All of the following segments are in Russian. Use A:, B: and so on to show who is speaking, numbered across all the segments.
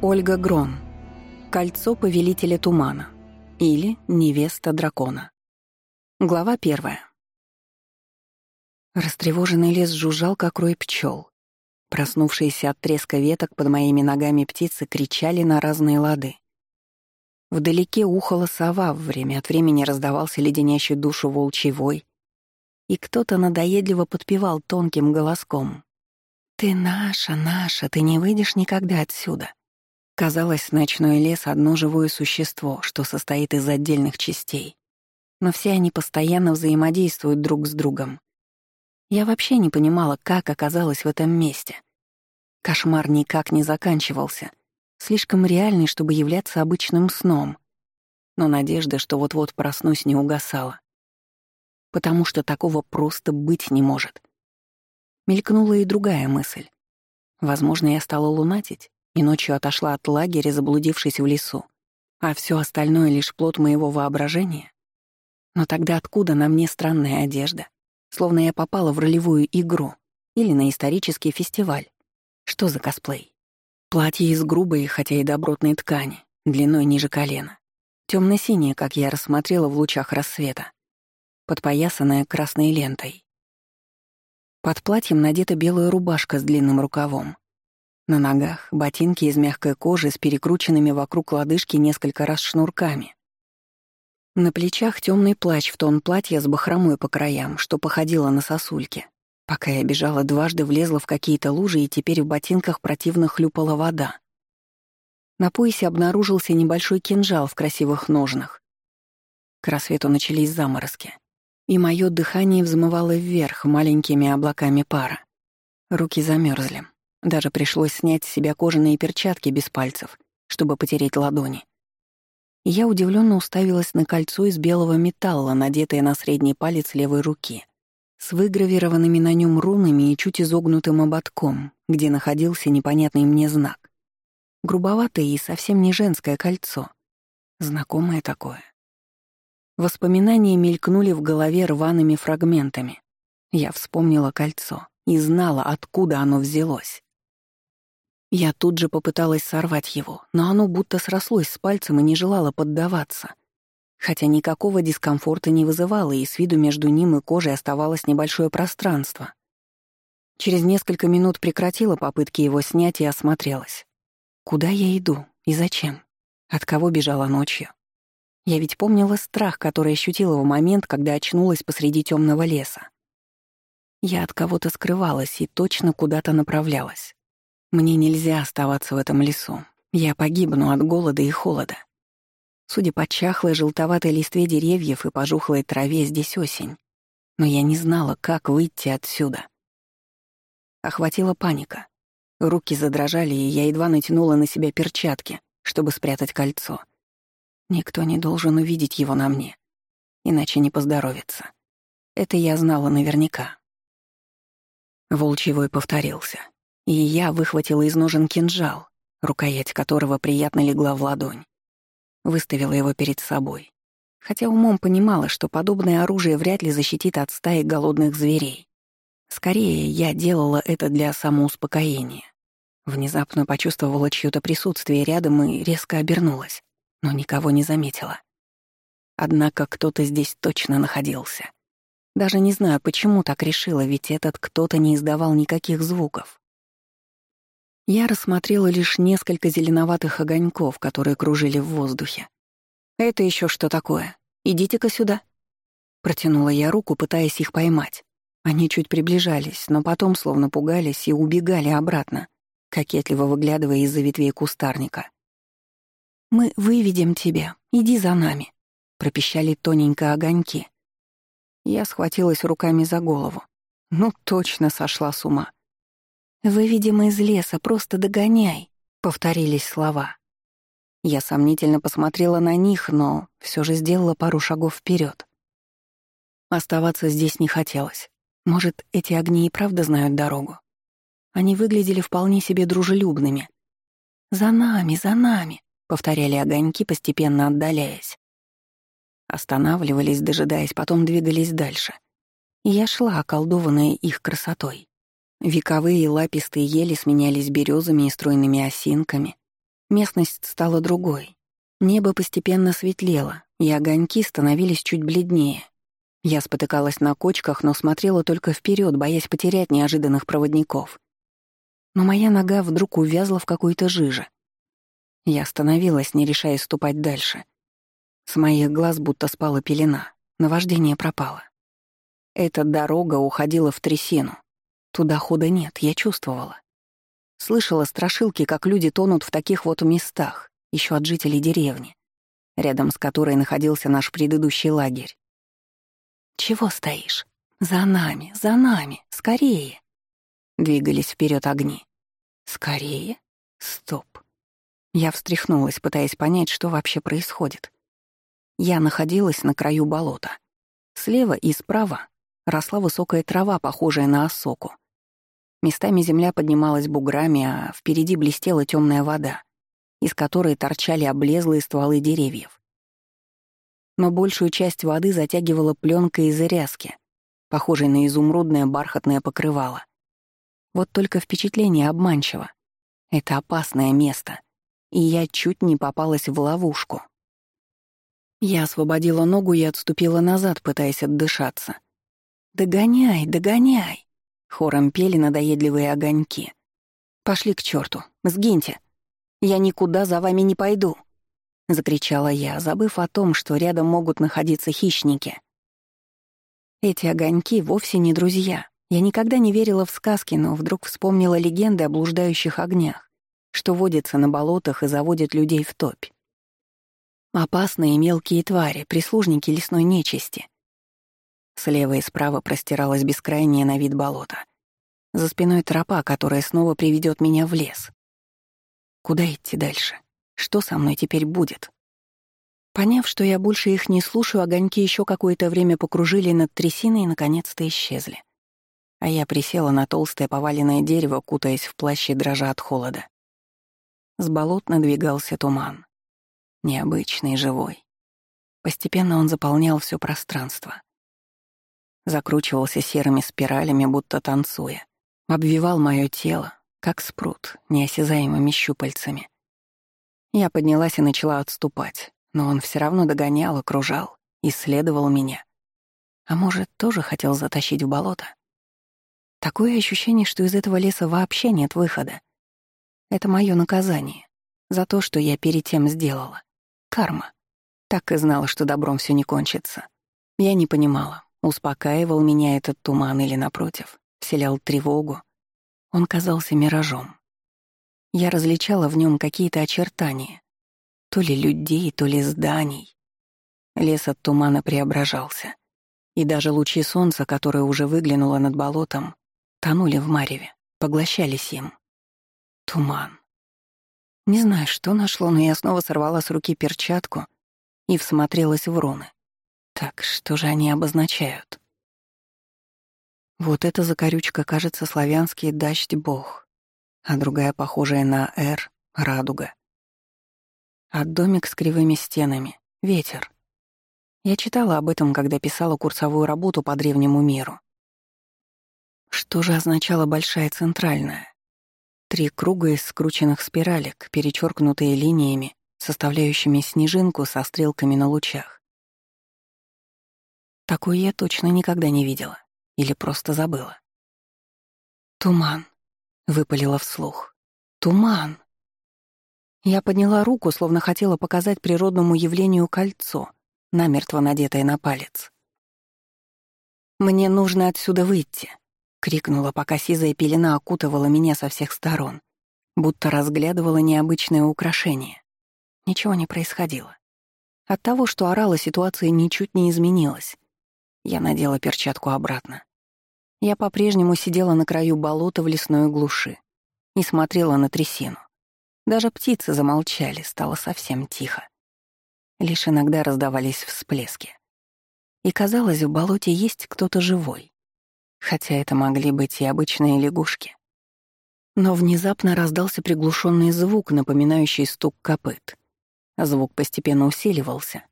A: Ольга Грон. Кольцо повелителя тумана. Или невеста дракона. Глава первая. Растревоженный лес жужжал, как рой пчел. Проснувшиеся от треска веток под моими ногами птицы кричали на разные лады. Вдалеке ухала сова, время от времени раздавался леденящий душу волчий вой, и кто-то надоедливо подпевал тонким голоском. «Ты наша, наша, ты не выйдешь никогда отсюда». Казалось, ночной лес — одно живое существо, что состоит из отдельных частей. Но все они постоянно взаимодействуют друг с другом. Я вообще не понимала, как оказалась в этом месте. Кошмар никак не заканчивался, слишком реальный, чтобы являться обычным сном. Но надежда, что вот-вот проснусь, не угасала. Потому что такого просто быть не может. Мелькнула и другая мысль. Возможно, я стала лунатить, и ночью отошла от лагеря, заблудившись в лесу, а все остальное — лишь плод моего воображения? Но тогда откуда на мне странная одежда? Словно я попала в ролевую игру или на исторический фестиваль. Что за косплей? Платье из грубой, хотя и добротной ткани, длиной ниже колена. темно синее как я рассмотрела в лучах рассвета. Подпоясанное красной лентой. Под платьем надета белая рубашка с длинным рукавом, на ногах — ботинки из мягкой кожи с перекрученными вокруг лодыжки несколько раз шнурками. На плечах темный плащ в тон платья с бахромой по краям, что походило на сосульки. Пока я бежала, дважды влезла в какие-то лужи, и теперь в ботинках противно хлюпала вода. На поясе обнаружился небольшой кинжал в красивых ножнах. К рассвету начались заморозки, и мое дыхание взмывало вверх маленькими облаками пара. Руки замерзли. Даже пришлось снять с себя кожаные перчатки без пальцев, чтобы потереть ладони. Я удивленно уставилась на кольцо из белого металла, надетое на средний палец левой руки, с выгравированными на нем рунами и чуть изогнутым ободком, где находился непонятный мне знак. Грубоватое и совсем не женское кольцо. Знакомое такое. Воспоминания мелькнули в голове рваными фрагментами. Я вспомнила кольцо и знала, откуда оно взялось. Я тут же попыталась сорвать его, но оно будто срослось с пальцем и не желало поддаваться. Хотя никакого дискомфорта не вызывало, и с виду между ним и кожей оставалось небольшое пространство. Через несколько минут прекратила попытки его снять и осмотрелась. Куда я иду и зачем? От кого бежала ночью? Я ведь помнила страх, который ощутила в момент, когда очнулась посреди темного леса. Я от кого-то скрывалась и точно куда-то направлялась. Мне нельзя оставаться в этом лесу. Я погибну от голода и холода. Судя по чахлой желтоватой листве деревьев и пожухлой траве, здесь осень. Но я не знала, как выйти отсюда. Охватила паника. Руки задрожали, и я едва натянула на себя перчатки, чтобы спрятать кольцо. Никто не должен увидеть его на мне, иначе не поздоровится. Это я знала наверняка. Волчий повторился и я выхватила из ножен кинжал, рукоять которого приятно легла в ладонь. Выставила его перед собой, хотя умом понимала, что подобное оружие вряд ли защитит от стаи голодных зверей. Скорее, я делала это для самоуспокоения. Внезапно почувствовала чьё-то присутствие рядом и резко обернулась, но никого не заметила. Однако кто-то здесь точно находился. Даже не знаю, почему так решила, ведь этот кто-то не издавал никаких звуков. Я рассмотрела лишь несколько зеленоватых огоньков, которые кружили в воздухе. «Это еще что такое? Идите-ка сюда». Протянула я руку, пытаясь их поймать. Они чуть приближались, но потом словно пугались и убегали обратно, кокетливо выглядывая из-за ветвей кустарника. «Мы выведем тебя, иди за нами», — пропищали тоненько огоньки. Я схватилась руками за голову. Ну, точно сошла с ума. «Выведем из леса, просто догоняй», — повторились слова. Я сомнительно посмотрела на них, но все же сделала пару шагов вперед. Оставаться здесь не хотелось. Может, эти огни и правда знают дорогу? Они выглядели вполне себе дружелюбными. «За нами, за нами», — повторяли огоньки, постепенно отдаляясь. Останавливались, дожидаясь, потом двигались дальше. я шла, околдованная их красотой. Вековые лапистые ели сменялись березами и стройными осинками. Местность стала другой. Небо постепенно светлело, и огоньки становились чуть бледнее. Я спотыкалась на кочках, но смотрела только вперед, боясь потерять неожиданных проводников. Но моя нога вдруг увязла в какой-то жиже. Я остановилась, не решая ступать дальше. С моих глаз будто спала пелена, наваждение пропало. Эта дорога уходила в трясину. Туда хода нет, я чувствовала. Слышала страшилки, как люди тонут в таких вот местах, еще от жителей деревни, рядом с которой находился наш предыдущий лагерь. «Чего стоишь? За нами, за нами, скорее!» Двигались вперед огни. «Скорее? Стоп!» Я встряхнулась, пытаясь понять, что вообще происходит. Я находилась на краю болота. Слева и справа росла высокая трава, похожая на осоку. Местами земля поднималась буграми, а впереди блестела темная вода, из которой торчали облезлые стволы деревьев. Но большую часть воды затягивала пленка из ряски, похожей на изумрудное бархатное покрывало. Вот только впечатление обманчиво. Это опасное место, и я чуть не попалась в ловушку. Я освободила ногу и отступила назад, пытаясь отдышаться. «Догоняй, догоняй!» Хором пели надоедливые огоньки. «Пошли к черту, сгиньте! Я никуда за вами не пойду!» Закричала я, забыв о том, что рядом могут находиться хищники. Эти огоньки вовсе не друзья. Я никогда не верила в сказки, но вдруг вспомнила легенды о блуждающих огнях, что водятся на болотах и заводят людей в топь. Опасные мелкие твари, прислужники лесной нечисти — Слева и справа простиралось бескрайнее на вид болото. За спиной тропа, которая снова приведет меня в лес. Куда идти дальше? Что со мной теперь будет? Поняв, что я больше их не слушаю, огоньки еще какое-то время покружили над трясиной и наконец-то исчезли. А я присела на толстое поваленное дерево, кутаясь в плаще дрожа от холода. С болот надвигался туман. Необычный, живой. Постепенно он заполнял все пространство закручивался серыми спиралями, будто танцуя. Обвивал мое тело, как спрут, неосязаемыми щупальцами. Я поднялась и начала отступать, но он все равно догонял, окружал, исследовал меня. А может, тоже хотел затащить в болото? Такое ощущение, что из этого леса вообще нет выхода. Это мое наказание за то, что я перед тем сделала. Карма. Так и знала, что добром все не кончится. Я не понимала, Успокаивал меня этот туман или, напротив, вселял тревогу. Он казался миражом. Я различала в нем какие-то очертания. То ли людей, то ли зданий. Лес от тумана преображался. И даже лучи солнца, которое уже выглянуло над болотом, тонули в мареве, поглощались им. Туман. Не знаю, что нашло, но я снова сорвала с руки перчатку и всмотрелась в руны. Так, что же они обозначают? Вот эта закорючка, кажется, славянский дождь-бог, а другая, похожая на «Р» — радуга. А домик с кривыми стенами — ветер. Я читала об этом, когда писала курсовую работу по древнему миру. Что же означала большая центральная? Три круга из скрученных спиралек, перечеркнутые линиями, составляющими снежинку со стрелками на лучах. Такой я точно никогда не видела. Или просто забыла. «Туман», — выпалила вслух. «Туман». Я подняла руку, словно хотела показать природному явлению кольцо, намертво надетое на палец. «Мне нужно отсюда выйти», — крикнула, пока сизая пелена окутывала меня со всех сторон, будто разглядывала необычное украшение. Ничего не происходило. От того, что орала, ситуация ничуть не изменилась. Я надела перчатку обратно. Я по-прежнему сидела на краю болота в лесной глуши и смотрела на трясину. Даже птицы замолчали, стало совсем тихо. Лишь иногда раздавались всплески. И казалось, в болоте есть кто-то живой. Хотя это могли быть и обычные лягушки. Но внезапно раздался приглушенный звук, напоминающий стук копыт. Звук постепенно усиливался,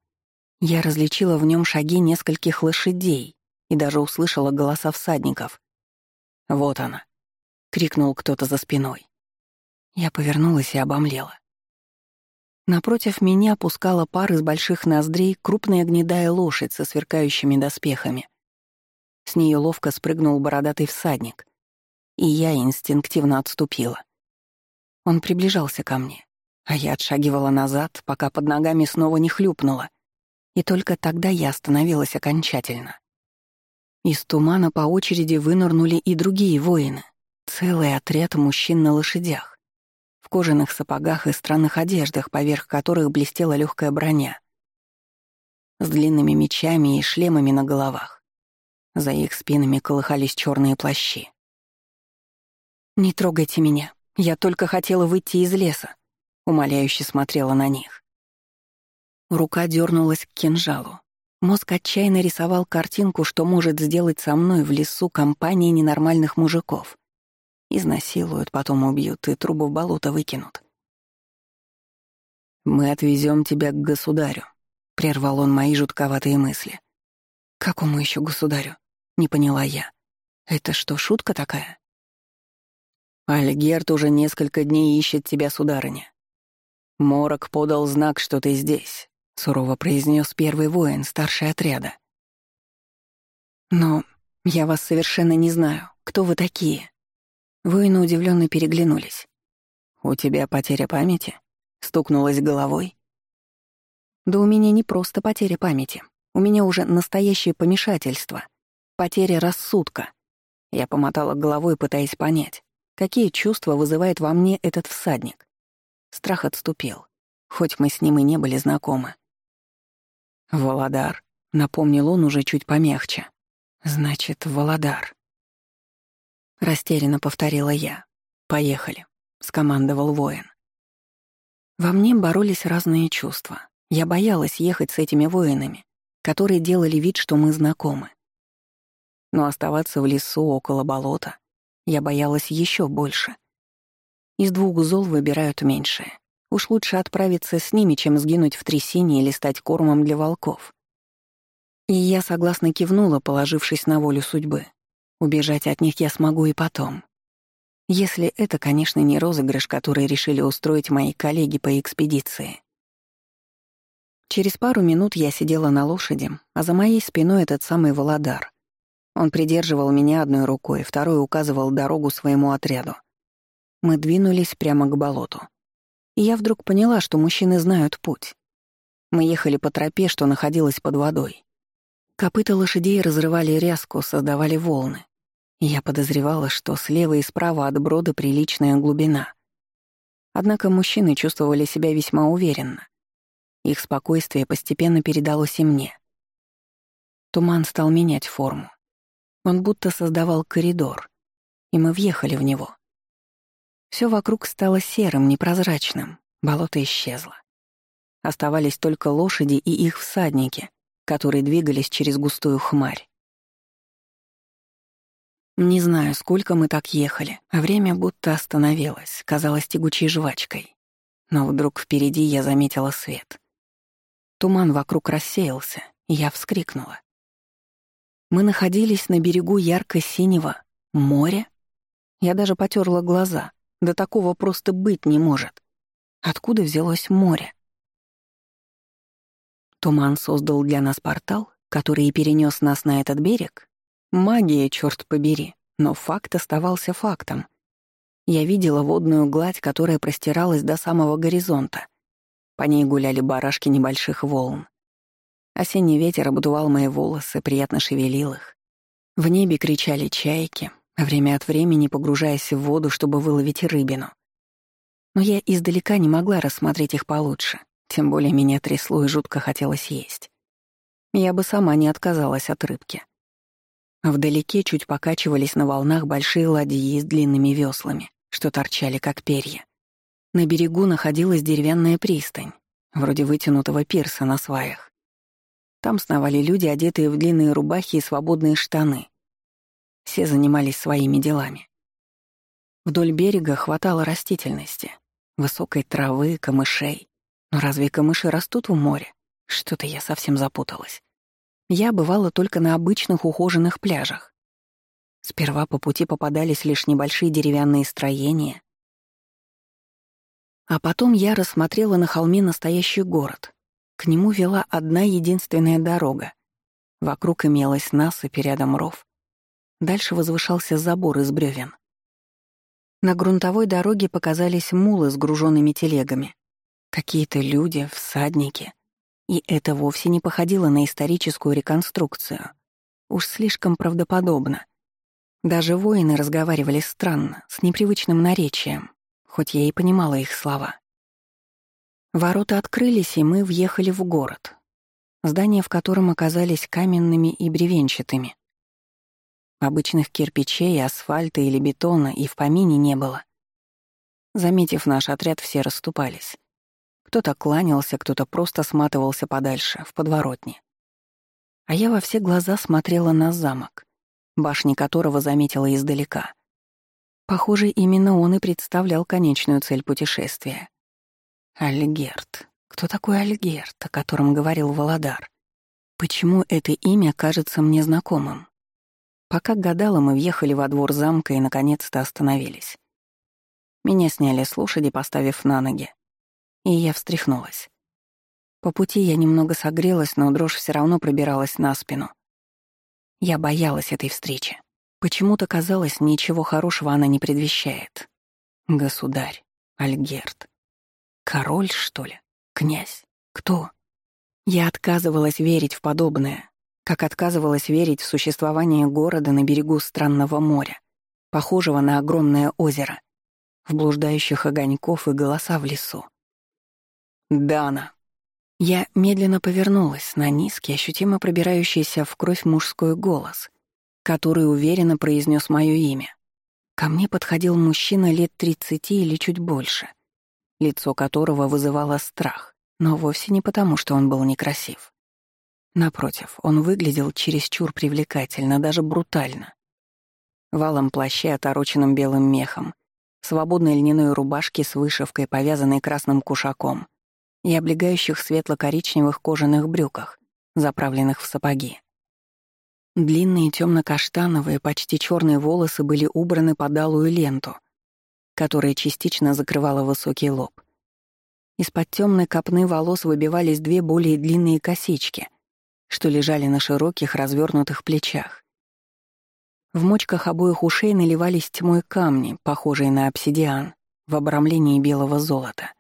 A: я различила в нем шаги нескольких лошадей и даже услышала голоса всадников. «Вот она!» — крикнул кто-то за спиной. Я повернулась и обомлела. Напротив меня пускала пар из больших ноздрей крупная гнедая лошадь со сверкающими доспехами. С нее ловко спрыгнул бородатый всадник, и я инстинктивно отступила. Он приближался ко мне, а я отшагивала назад, пока под ногами снова не хлюпнула, и только тогда я остановилась окончательно. Из тумана по очереди вынырнули и другие воины, целый отряд мужчин на лошадях в кожаных сапогах и странных одеждах, поверх которых блестела легкая броня, с длинными мечами и шлемами на головах. За их спинами колыхались черные плащи. «Не трогайте меня, я только хотела выйти из леса», — умоляюще смотрела на них. Рука дернулась к кинжалу. Мозг отчаянно рисовал картинку, что может сделать со мной в лесу компания ненормальных мужиков. Изнасилуют, потом убьют и трубу в болото выкинут. «Мы отвезем тебя к государю», — прервал он мои жутковатые мысли. «Какому еще государю?» — не поняла я. «Это что, шутка такая?» «Альгерт уже несколько дней ищет тебя, сударыня. Морок подал знак, что ты здесь», — сурово произнес первый воин, старший отряда. «Но я вас совершенно не знаю. Кто вы такие?» Воины удивленно переглянулись. «У тебя потеря памяти?» Стукнулась головой. «Да у меня не просто потеря памяти. У меня уже настоящее помешательство. Потеря рассудка». Я помотала головой, пытаясь понять, какие чувства вызывает во мне этот всадник. Страх отступил, хоть мы с ним и не были знакомы. «Володар», — напомнил он уже чуть помягче. «Значит, Володар». Растерянно повторила я. «Поехали», — скомандовал воин. Во мне боролись разные чувства. Я боялась ехать с этими воинами, которые делали вид, что мы знакомы. Но оставаться в лесу около болота я боялась еще больше. Из двух зол выбирают меньшее. Уж лучше отправиться с ними, чем сгинуть в трясине или стать кормом для волков. И я согласно кивнула, положившись на волю судьбы. Убежать от них я смогу и потом. Если это, конечно, не розыгрыш, который решили устроить мои коллеги по экспедиции. Через пару минут я сидела на лошади, а за моей спиной этот самый Володар. Он придерживал меня одной рукой, второй указывал дорогу своему отряду. Мы двинулись прямо к болоту. И я вдруг поняла, что мужчины знают путь. Мы ехали по тропе, что находилась под водой. Копыта лошадей разрывали ряску, создавали волны. Я подозревала, что слева и справа от брода приличная глубина. Однако мужчины чувствовали себя весьма уверенно. Их спокойствие постепенно передалось и мне. Туман стал менять форму. Он будто создавал коридор, и мы въехали в него. Все вокруг стало серым, непрозрачным, болото исчезло. Оставались только лошади и их всадники, которые двигались через густую хмарь. Не знаю, сколько мы так ехали, а время будто остановилось, казалось тягучей жвачкой. Но вдруг впереди я заметила свет. Туман вокруг рассеялся, и я вскрикнула. Мы находились на берегу ярко-синего моря. Я даже потерла глаза. Да такого просто быть не может. Откуда взялось море? Туман создал для нас портал, который и перенес нас на этот берег. Магия, черт побери, но факт оставался фактом. Я видела водную гладь, которая простиралась до самого горизонта. По ней гуляли барашки небольших волн. Осенний ветер обдувал мои волосы, приятно шевелил их. В небе кричали чайки, время от времени погружаясь в воду, чтобы выловить рыбину. Но я издалека не могла рассмотреть их получше. Тем более меня трясло и жутко хотелось есть. Я бы сама не отказалась от рыбки. Вдалеке чуть покачивались на волнах большие ладьи с длинными веслами, что торчали как перья. На берегу находилась деревянная пристань, вроде вытянутого пирса на сваях. Там сновали люди, одетые в длинные рубахи и свободные штаны. Все занимались своими делами. Вдоль берега хватало растительности, высокой травы, камышей. Но разве камыши растут в море? Что-то я совсем запуталась. Я бывала только на обычных ухоженных пляжах. Сперва по пути попадались лишь небольшие деревянные строения. А потом я рассмотрела на холме настоящий город. К нему вела одна единственная дорога. Вокруг имелась насыпь, рядом ров. Дальше возвышался забор из бревен. На грунтовой дороге показались мулы с груженными телегами. Какие-то люди, всадники. И это вовсе не походило на историческую реконструкцию. Уж слишком правдоподобно. Даже воины разговаривали странно, с непривычным наречием, хоть я и понимала их слова. Ворота открылись, и мы въехали в город. Здания, в котором оказались каменными и бревенчатыми. Обычных кирпичей, асфальта или бетона и в помине не было. Заметив наш отряд, все расступались. Кто-то кланялся, кто-то просто сматывался подальше, в подворотне. А я во все глаза смотрела на замок, башни которого заметила издалека. Похоже, именно он и представлял конечную цель путешествия. Альгерт. Кто такой Альгерт, о котором говорил Володар? Почему это имя кажется мне знакомым? Пока гадала, мы въехали во двор замка и наконец-то остановились. Меня сняли с лошади, поставив на ноги. И я встряхнулась. По пути я немного согрелась, но дрожь все равно пробиралась на спину. Я боялась этой встречи. Почему-то казалось, ничего хорошего она не предвещает. Государь, Альгерт. Король, что ли? Князь? Кто? Я отказывалась верить в подобное, как отказывалась верить в существование города на берегу странного моря, похожего на огромное озеро, в блуждающих огоньков и голоса в лесу. «Дана!» Я медленно повернулась на низкий, ощутимо пробирающийся в кровь мужской голос, который уверенно произнес мое имя. Ко мне подходил мужчина лет тридцати или чуть больше, лицо которого вызывало страх, но вовсе не потому, что он был некрасив. Напротив, он выглядел чересчур привлекательно, даже брутально. Валом плаще, отороченным белым мехом, свободной льняной рубашке с вышивкой, повязанной красным кушаком, и облегающих светло-коричневых кожаных брюках, заправленных в сапоги. Длинные темно-каштановые, почти черные волосы были убраны под алую ленту, которая частично закрывала высокий лоб. Из-под темной копны волос выбивались две более длинные косички, что лежали на широких развернутых плечах. В мочках обоих ушей наливались тьмой камни, похожие на обсидиан, в обрамлении белого золота.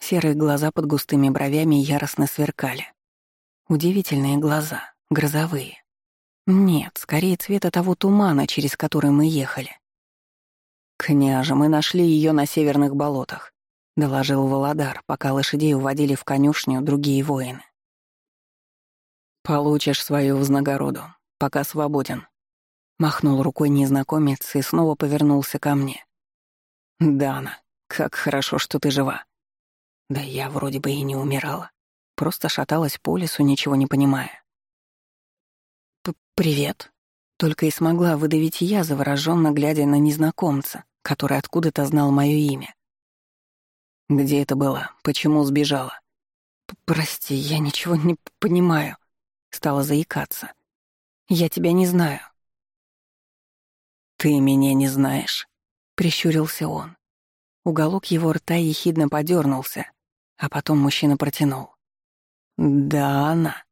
A: Серые глаза под густыми бровями яростно сверкали. Удивительные глаза, грозовые. Нет, скорее цвета того тумана, через который мы ехали. «Княже, мы нашли ее на северных болотах», — доложил Володар, пока лошадей уводили в конюшню другие воины. «Получишь свою вознагороду, пока свободен», — махнул рукой незнакомец и снова повернулся ко мне. «Дана, как хорошо, что ты жива». Да я вроде бы и не умирала, просто шаталась по лесу, ничего не понимая. «Привет», — только и смогла выдавить я, завороженно глядя на незнакомца, который откуда-то знал мое имя. «Где это было? Почему сбежала?» «Прости, я ничего не понимаю», Стала заикаться. «Я тебя не знаю». «Ты меня не знаешь», — прищурился он. Уголок его рта ехидно подернулся, а потом мужчина протянул. «Да, она».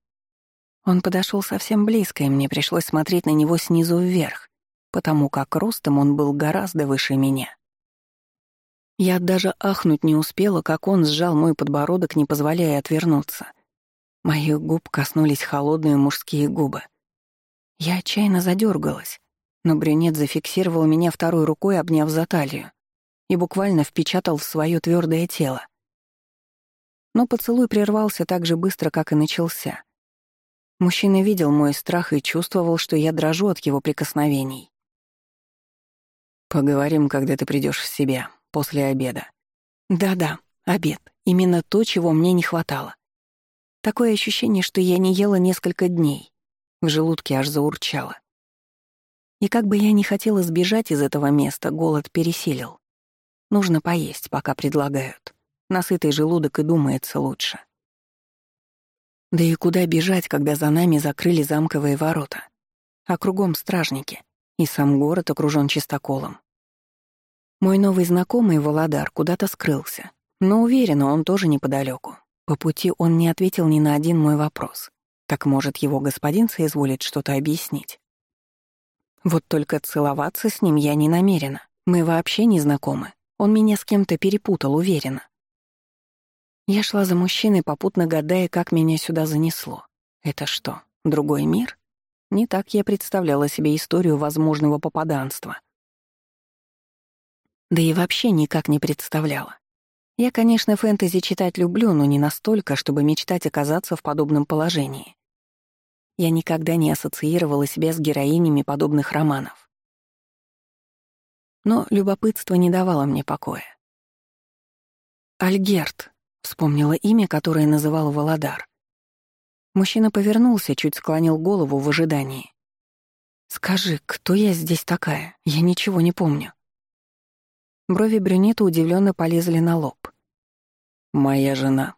A: Он подошел совсем близко, и мне пришлось смотреть на него снизу вверх, потому как ростом он был гораздо выше меня. Я даже ахнуть не успела, как он сжал мой подбородок, не позволяя отвернуться — Моих губ коснулись холодные мужские губы. Я отчаянно задергалась, но брюнет зафиксировал меня второй рукой, обняв за талию, и буквально впечатал в свое твердое тело. Но поцелуй прервался так же быстро, как и начался. Мужчина видел мой страх и чувствовал, что я дрожу от его прикосновений. «Поговорим, когда ты придешь в себя, после обеда». «Да-да, обед. Именно то, чего мне не хватало. Такое ощущение, что я не ела несколько дней. В желудке аж заурчало. И как бы я ни хотела сбежать из этого места, голод пересилил. Нужно поесть, пока предлагают. Насытый желудок и думается лучше. Да и куда бежать, когда за нами закрыли замковые ворота? А кругом стражники, и сам город окружен чистоколом. Мой новый знакомый Володар куда-то скрылся, но уверена, он тоже неподалеку. По пути он не ответил ни на один мой вопрос. Так может, его господин соизволит что-то объяснить? Вот только целоваться с ним я не намерена. Мы вообще не знакомы. Он меня с кем-то перепутал, уверена. Я шла за мужчиной, попутно гадая, как меня сюда занесло. Это что, другой мир? Не так я представляла себе историю возможного попаданства. Да и вообще никак не представляла. Я, конечно, фэнтези читать люблю, но не настолько, чтобы мечтать оказаться в подобном положении. Я никогда не ассоциировала себя с героинями подобных романов. Но любопытство не давало мне покоя. «Альгерт», — вспомнила имя, которое называл Володар. Мужчина повернулся, чуть склонил голову в ожидании. «Скажи, кто я здесь такая? Я ничего не помню». Брови брюнета удивленно полезли на лоб. «Моя жена»,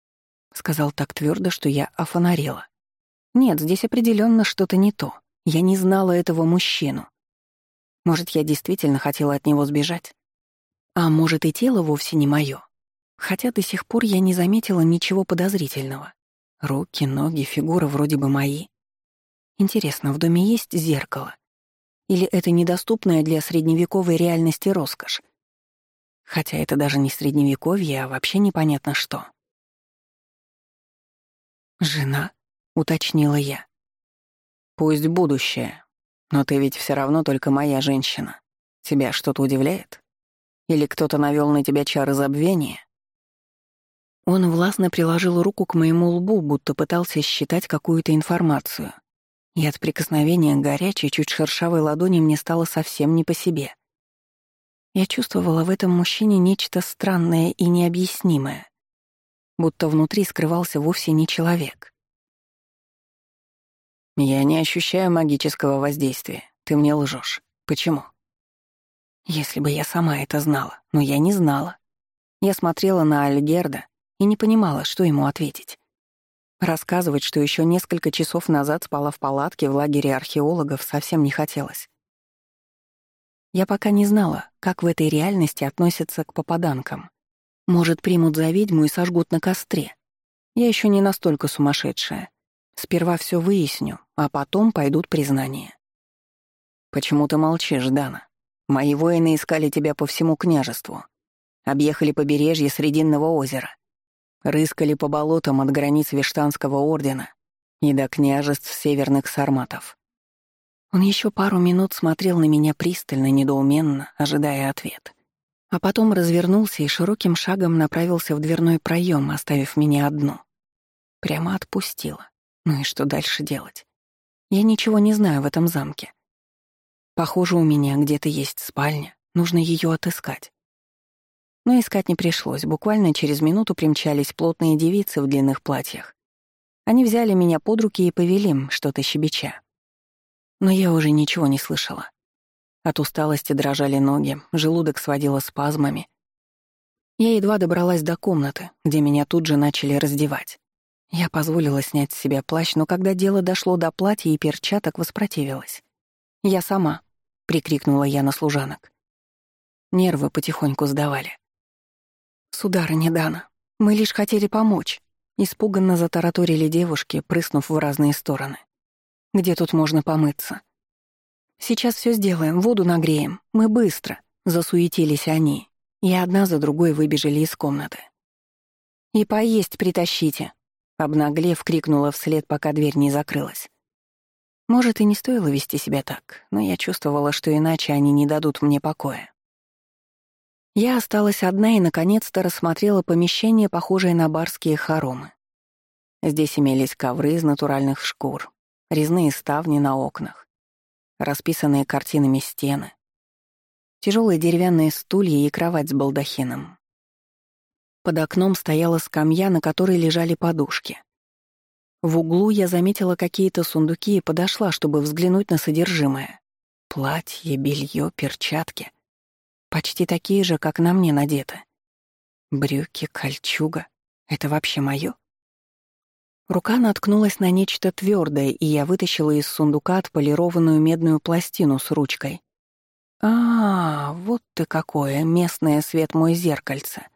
A: — сказал так твердо, что я офонарила. «Нет, здесь определенно что-то не то. Я не знала этого мужчину. Может, я действительно хотела от него сбежать? А может, и тело вовсе не мое. Хотя до сих пор я не заметила ничего подозрительного. Руки, ноги, фигура вроде бы мои. Интересно, в доме есть зеркало? Или это недоступная для средневековой реальности роскошь? Хотя это даже не средневековье, а вообще непонятно что. «Жена?» — уточнила я. «Пусть будущее. Но ты ведь все равно только моя женщина. Тебя что-то удивляет? Или кто-то навел на тебя чары забвения?» Он властно приложил руку к моему лбу, будто пытался считать какую-то информацию — и от прикосновения горячей, чуть шершавой ладони мне стало совсем не по себе. Я чувствовала в этом мужчине нечто странное и необъяснимое, будто внутри скрывался вовсе не человек. «Я не ощущаю магического воздействия. Ты мне лжешь. Почему?» Если бы я сама это знала, но я не знала. Я смотрела на Альгерда и не понимала, что ему ответить. Рассказывать, что еще несколько часов назад спала в палатке в лагере археологов, совсем не хотелось. Я пока не знала, как в этой реальности относятся к попаданкам. Может, примут за ведьму и сожгут на костре. Я еще не настолько сумасшедшая. Сперва все выясню, а потом пойдут признания. «Почему ты молчишь, Дана? Мои воины искали тебя по всему княжеству. Объехали побережье Срединного озера. Рыскали по болотам от границ Вештанского ордена и до княжеств северных сарматов. Он еще пару минут смотрел на меня пристально, недоуменно, ожидая ответ. А потом развернулся и широким шагом направился в дверной проем, оставив меня одну. Прямо отпустила. Ну и что дальше делать? Я ничего не знаю в этом замке. Похоже, у меня где-то есть спальня, нужно ее отыскать. Но искать не пришлось, буквально через минуту примчались плотные девицы в длинных платьях. Они взяли меня под руки и повели, что-то щебеча. Но я уже ничего не слышала. От усталости дрожали ноги, желудок сводило спазмами. Я едва добралась до комнаты, где меня тут же начали раздевать. Я позволила снять с себя плащ, но когда дело дошло до платья и перчаток, воспротивилась. «Я сама», — прикрикнула я на служанок. Нервы потихоньку сдавали. «Сударыня Дана, мы лишь хотели помочь», — испуганно затараторили девушки, прыснув в разные стороны. «Где тут можно помыться?» «Сейчас все сделаем, воду нагреем. Мы быстро», — засуетились они, и одна за другой выбежали из комнаты. «И поесть притащите», — обнаглев, крикнула вслед, пока дверь не закрылась. Может, и не стоило вести себя так, но я чувствовала, что иначе они не дадут мне покоя. Я осталась одна и, наконец-то, рассмотрела помещение, похожее на барские хоромы. Здесь имелись ковры из натуральных шкур, резные ставни на окнах, расписанные картинами стены, тяжелые деревянные стулья и кровать с балдахином. Под окном стояла скамья, на которой лежали подушки. В углу я заметила какие-то сундуки и подошла, чтобы взглянуть на содержимое. Платье, белье, перчатки. Почти такие же, как на мне надеты. Брюки, кольчуга. Это вообще моё? Рука наткнулась на нечто твердое, и я вытащила из сундука отполированную медную пластину с ручкой. А, вот ты какое, местное свет мой зеркальце.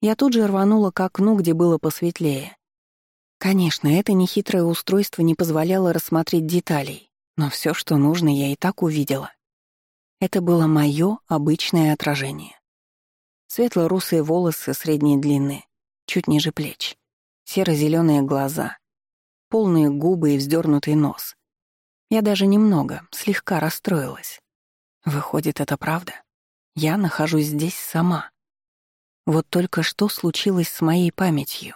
A: Я тут же рванула к окну, где было посветлее. Конечно, это нехитрое устройство не позволяло рассмотреть деталей, но все, что нужно, я и так увидела. Это было мое обычное отражение. Светло-русые волосы средней длины, чуть ниже плеч, серо-зеленые глаза, полные губы и вздернутый нос. Я даже немного, слегка расстроилась. Выходит, это правда? Я нахожусь здесь сама. Вот только что случилось с моей памятью.